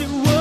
you were.